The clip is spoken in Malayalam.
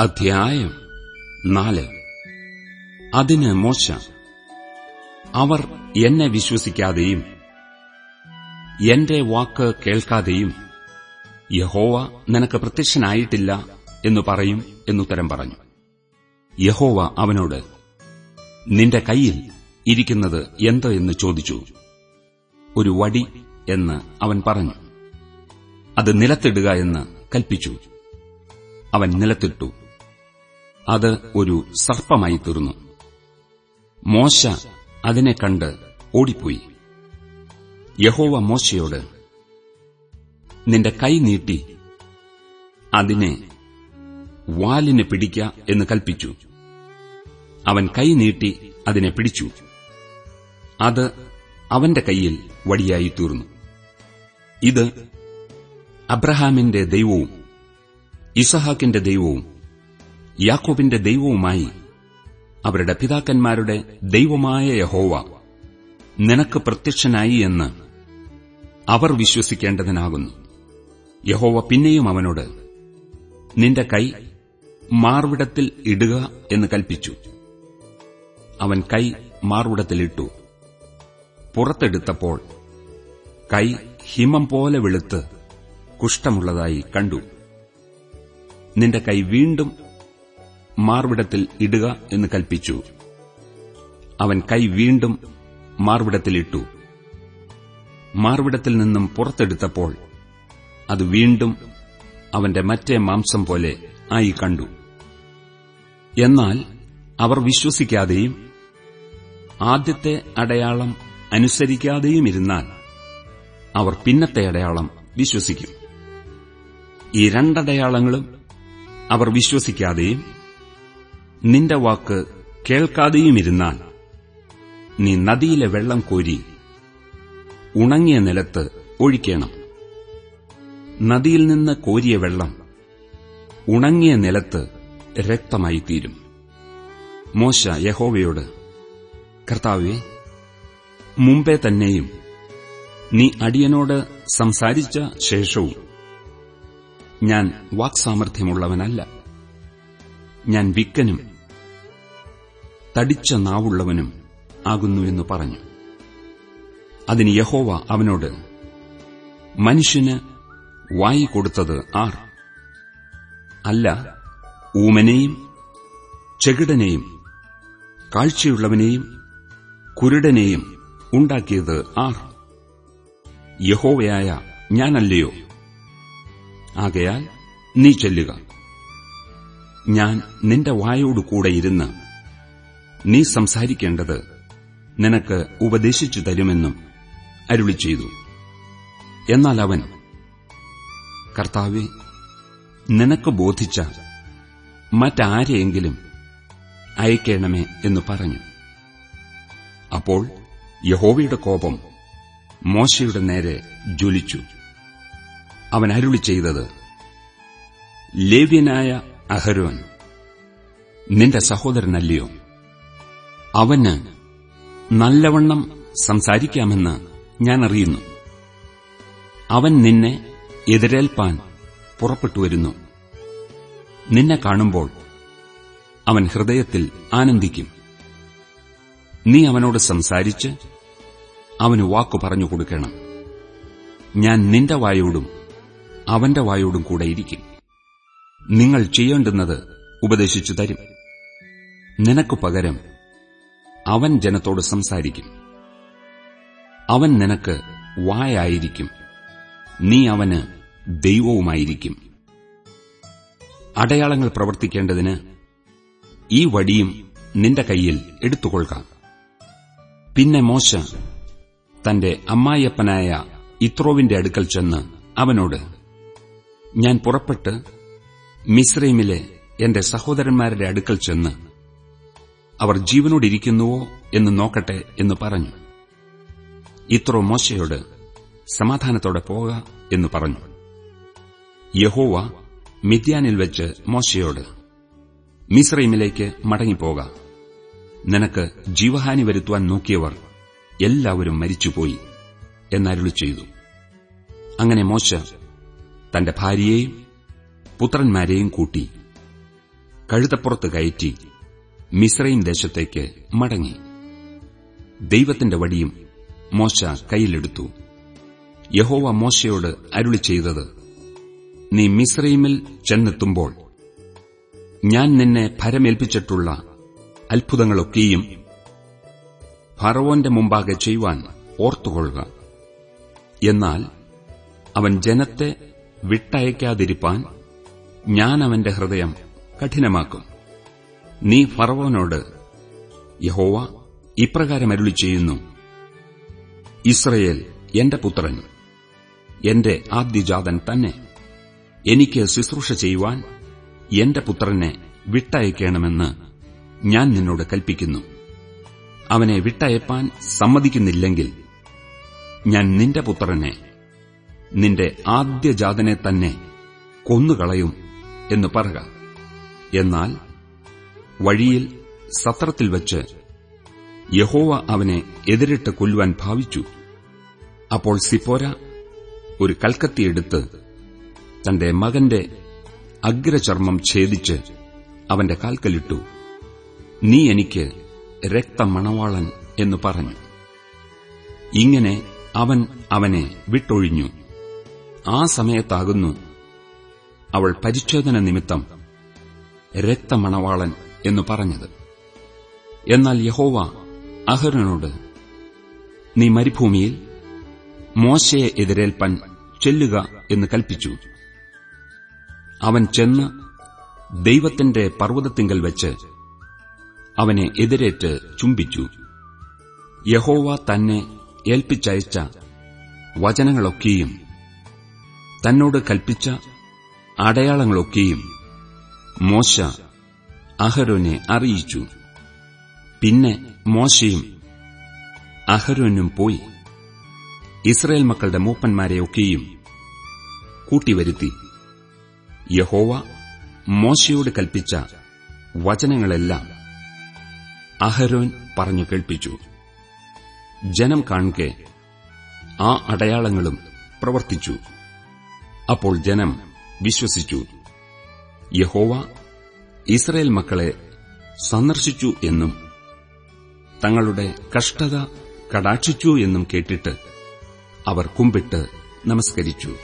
അധ്യായം നാല്. അതിന് മോശ അവർ എന്നെ വിശ്വസിക്കാതെയും എന്റെ വാക്ക് കേൾക്കാതെയും യഹോവ നിനക്ക് പ്രത്യക്ഷനായിട്ടില്ല എന്ന് പറയും എന്നുത്തരം പറഞ്ഞു. യഹോവ അവനോട് നിന്റെ കയ്യിൽ ഇരിക്കുന്നത് എന്ത് എന്ന് ചോദിച്ചു. ഒരു വടി എന്ന് അവൻ പറഞ്ഞു. അത് നിലത്തിടുക എന്ന് കൽപ്പിച്ചു. അവൻ നിലത്തിട്ടു. അത് ഒരു സർപ്പമായി തീർന്നു. മോശ അതിനെ കണ്ട് ഓടിപ്പോയി. യഹോവ മോശയോട് നിന്റെ കൈ നീട്ടി അതിനെ വാലിനെ പിടിക്ക എന്ന് കൽപ്പിച്ചു. അവൻ കൈ നീട്ടി അതിനെ പിടിച്ചു. അത് അവന്റെ കൈയിൽ വടിയായി തീർന്നു. ഇത് അബ്രഹാമിന്റെ ദൈവവും ഇസഹാക്കിന്റെ ദൈവവും യാക്കോബിന്റെ ദൈവവുമായി അവരുടെ പിതാക്കന്മാരുടെ ദൈവമായ യഹോവ നിനക്ക് പ്രത്യക്ഷനായി എന്ന് അവർ വിശ്വസിക്കേണ്ടതിനാകുന്നു. യഹോവ പിന്നെയും അവനോട് നിന്റെ കൈ മാർവിടത്തിൽ ഇടുക എന്ന് കൽപ്പിച്ചു. അവൻ കൈ മാർവിടത്തിലിട്ടു പുറത്തെടുത്തപ്പോൾ കൈ ഹിമം പോലെ വെളുത്ത് കുഷ്ടമുള്ളതായി കണ്ടു. നിന്റെ കൈ വീണ്ടും മാർവിടത്തിൽ ഇടുക എന്ന് കൽപ്പിച്ചു. അവൻ കൈ വീണ്ടും മാർവിടത്തിലിട്ടു മാർവിടത്തിൽ നിന്നും പുറത്തെടുത്തപ്പോൾ അത് വീണ്ടും അവന്റെ മറ്റേ മാംസം പോലെ ആയി കണ്ടു. എന്നാൽ അവർ വിശ്വസിക്കാതെയും ആദ്യത്തെ അടയാളം അനുസരിക്കാതെയും ഇരുന്നാൽ അവർ പിന്നത്തെ അടയാളം വിശ്വസിക്കും. ഈ രണ്ടടയാളങ്ങളും അവർ വിശ്വസിക്കാതെയും നിന്റെ വാക്ക് കേൾക്കാതെയുമിരുന്നാൽ നീ നദിയിലെ വെള്ളം കോരി ഉണങ്ങിയ നിലത്ത് ഒഴിക്കണം. നദിയിൽ നിന്ന് കോരിയ വെള്ളം ഉണങ്ങിയ നിലത്ത് രക്തമായി തീരും മോശ യഹോവയോട് കർത്താവെ മുമ്പേ തന്നെയും നീ അടിയനോട് സംസാരിച്ച ശേഷവും ഞാൻ വാക്സാമർഥ്യമുള്ളവനല്ല. ഞാൻ വിക്കനും തടിച്ച നാവുള്ളവനും ആകുന്നു എന്ന് പറഞ്ഞു. അതിന് യഹോവ അവനോട് മനുഷ്യന് വായി കൊടുത്തത് ആർ? അല്ല ഊമനെയും ചെകിടനെയും കാഴ്ചയുള്ളവനെയും കുരുടനെയും ഉണ്ടാക്കിയത് ആർ? യഹോവയായ ഞാനല്ലയോ? ആകയാൽ നീ ചെല്ലുക. ഞാൻ നിന്റെ വായോടു കൂടെ ഇരുന്ന് നീ സംസാരിക്കേണ്ടത് നിനക്ക് ഉപദേശിച്ചു തരുമെന്നും അരുളി ചെയ്തു. എന്നാൽ അവൻ കർത്താവെ നിനക്ക് ബോധിച്ച മറ്റാരെയെങ്കിലും അയക്കേണമേ എന്ന് പറഞ്ഞു. അപ്പോൾ യഹോവയുടെ കോപം മോശയുടെ നേരെ ജ്വലിച്ചു. അവൻ അരുളി ചെയ്തത് ലേവ്യനായ അഹരോൻ നിന്റെ സഹോദരനല്ലയോ? അവന് നല്ലവണ്ണം സംസാരിക്കാമെന്ന് ഞാൻ അറിയുന്നു. അവൻ നിന്നെ എതിരേൽപ്പാൻ പുറപ്പെട്ടു വരുന്നു. നിന്നെ കാണുമ്പോൾ അവൻ ഹൃദയത്തിൽ ആനന്ദിക്കും. നീ അവനോട് സംസാരിച്ച് അവന് വാക്കു പറഞ്ഞു കൊടുക്കണം. ഞാൻ നിന്റെ വായോടും അവന്റെ വായോടും കൂടെ ഇരിക്കും. നിങ്ങൾ ചെയ്യേണ്ടുന്നത് ഉപദേശിച്ചു തരും. നിനക്കു പകരം അവൻ ജനത്തോട് സംസാരിക്കും. അവൻ നിനക്ക് വായായിരിക്കും. നീ അവന് ദൈവവുമായിരിക്കും. അടയാളങ്ങൾ പ്രവർത്തിക്കേണ്ടതിന് ഈ വടിയും നിന്റെ കയ്യിൽ എടുത്തുകൊള്ളുക. പിന്നെ മോശ തന്റെ അമ്മായിയപ്പനായ ഇത്രോവിന്റെ അടുക്കൽ ചെന്ന് അവനോട് ഞാൻ പുറപ്പെട്ട് മിസ്രൈമിലെ എന്റെ സഹോദരന്മാരുടെ അടുക്കൽ ചെന്ന് അവർ ജീവനോടിരിക്കുന്നുവോ എന്ന് നോക്കട്ടെ എന്ന് പറഞ്ഞു. ഇത്രോ മോശയോട് സമാധാനത്തോടെ പോക എന്ന് പറഞ്ഞു. യഹോവ മിഥ്യാനിൽ വെച്ച് മോശയോട് മിസ്രൈമിലേക്ക് മടങ്ങിപ്പോക. നിനക്ക് ജീവഹാനി വരുത്തുവാൻ നോക്കിയവർ എല്ലാവരും മരിച്ചുപോയി എന്നരുളി ചെയ്തു അങ്ങനെ മോശ തന്റെ ഭാര്യയെയും പുത്രന്മാരെയും കൂട്ടി കഴുതപ്പുറത്ത് കയറ്റി മിശ്രയും ദേശത്തേക്ക് മടങ്ങി. ദൈവത്തിന്റെ വടിയും മോശ കയ്യിലെടുത്തു. യഹോവ മോശയോട് അരുളി ചെയ്തത് നീ മിശ്രൈമിൽ ചെന്നെത്തുമ്പോൾ ഞാൻ നിന്നെ ഭരമേൽപ്പിച്ചിട്ടുള്ള അത്ഭുതങ്ങളൊക്കെയും ഫറവോന്റെ മുമ്പാകെ ചെയ്യുവാൻ ഓർത്തുകൊള്ളുക. എന്നാൽ അവൻ ജനത്തെ വിട്ടയക്കാതിരിപ്പാൻ ഞാൻ അവന്റെ ഹൃദയം കഠിനമാക്കും. നീ ഫറവോനോട് യഹോവ ഇപ്രകാരം അരുളി ചെയ്യുന്നു ഇസ്രയേൽ എന്റെ പുത്രൻ എന്റെ ആദ്യജാതൻ തന്നെ. എനിക്ക് ശുശ്രൂഷ ചെയ്യുവാൻ എന്റെ പുത്രനെ വിട്ടയക്കണമെന്ന് ഞാൻ നിന്നോട് കൽപ്പിക്കുന്നു. അവനെ വിട്ടയപ്പാൻ സമ്മതിക്കുന്നില്ലെങ്കിൽ ഞാൻ നിന്റെ പുത്രനെ നിന്റെ ആദ്യജാതനെ തന്നെ കൊന്നുകളയും എന്ന് പറക എന്നാൽ വഴിയിൽ സത്രത്തിൽ വച്ച് യഹോവ അവനെ എതിരിട്ട് കൊല്ലുവാൻ ഭാവിച്ചു. അപ്പോൾ സിപ്പോര ഒരു കൽക്കത്തിയെടുത്ത് തന്റെ മകന്റെ അഗ്രചർമ്മം ഛേദിച്ച് അവന്റെ കാൽക്കലിട്ടു. നീ എനിക്ക് രക്തമണവാളൻ എന്ന് പറഞ്ഞു. ഇങ്ങനെ അവൻ അവനെ വിട്ടൊഴിഞ്ഞു. ആ സമയത്താകുന്നു. അവൾ പരിച്ഛേദന നിമിത്തം രക്തമണവാളൻ എന്നു പറഞ്ഞത്. എന്നാൽ യഹോവ അഹരനോട് നീ മരുഭൂമിയിൽ മോശയെ എതിരേൽപ്പാൻ ചെല്ലുക എന്ന് കൽപ്പിച്ചു അവൻ ചെന്ന് ദൈവത്തിന്റെ പർവതത്തിങ്കൽ വെച്ച് അവനെ എതിരേറ്റ് ചുംബിച്ചു. യഹോവ തന്നെ ഏൽപ്പിച്ചയച്ച വചനങ്ങളൊക്കെയും തന്നോട് കൽപ്പിച്ച അടയാളങ്ങളൊക്കെയും മോശ അഹരോനെ അറിയിച്ചു. പിന്നെ മോശയും അഹരോനും പോയി ഇസ്രയേൽ മക്കളുടെ മൂപ്പന്മാരെയൊക്കെയും കൂട്ടിവരുത്തി. യഹോവ മോശയോട് കൽപ്പിച്ച വചനങ്ങളെല്ലാം അഹരോൻ പറഞ്ഞു കേൾപ്പിച്ചു. ജനം കാണുക ആ അടയാളങ്ങളും പ്രവർത്തിച്ചു. അപ്പോൾ ജനം വിശ്വസിച്ചു. യഹോവ ഇസ്രയേൽ മക്കളെ സന്ദർശിച്ചു എന്നും തങ്ങളുടെ കഷ്ടത കടാക്ഷിച്ചു എന്നും കേട്ടിട്ട് അവർ കുമ്പിട്ട് നമസ്കരിച്ചു.